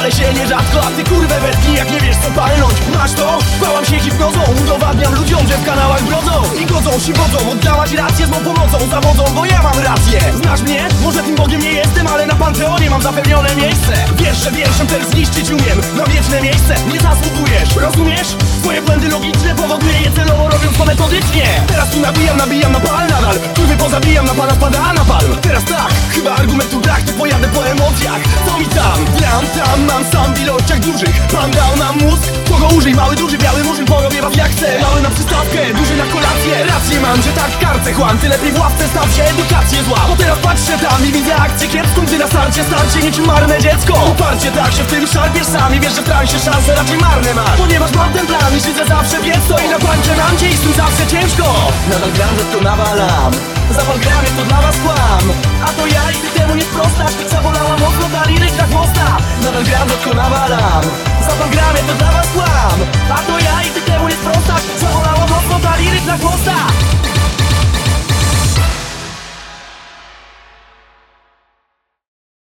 chwalę się nierzadko A ty kurwę wetnij, jak nie wiesz co palnąć. Masz to? Bałam się hipnozą Udowadniam ludziom, że w kanałach brodzą. I godzą się wodzą, oddałaś rację z mą pomocą Zawodzą, bo ja mam rację. Znasz mnie? Może tym Bogiem nie jestem, ale na Panteonie mam zapewnione miejsce. Wiesz, że wierszem też zniszczyć umiem Na wieczne miejsce nie zasługujesz. Rozumiesz? Twoje błędy logiczne powoduje je celowo robiąc to metodycznie Teraz tu nabijam, nabijam na pal nadal. Kurwy pozabijam, na pana spada na chyba brak, to pojadę po emocjach. Co mi tam? Gram tam, mam sam w ilościach dużych Pan dał nam mózg, kogo użyj? Mały, duży, biały murzyn, porobię was jak chcę. Mały na przystawkę, duży na kolację. Rację mam, że tak karcę chłam. Ty lepiej w ławce staw się, edukację zła. Bo teraz patrzę tam i widzę akcję kiepską. Gdy na starcie starcie niczym marne dziecko. Uparcie tak się w tym szarpiesz sam I wiesz, że w transie szanse raczej marne masz. Ponieważ mam ten plan i siedzę zawsze więc to I na pańcze mam cię i z tym zawsze ciężko. Nadal gram, że to nawalam. Zapal gramie to dla was kłam. A to ja i ty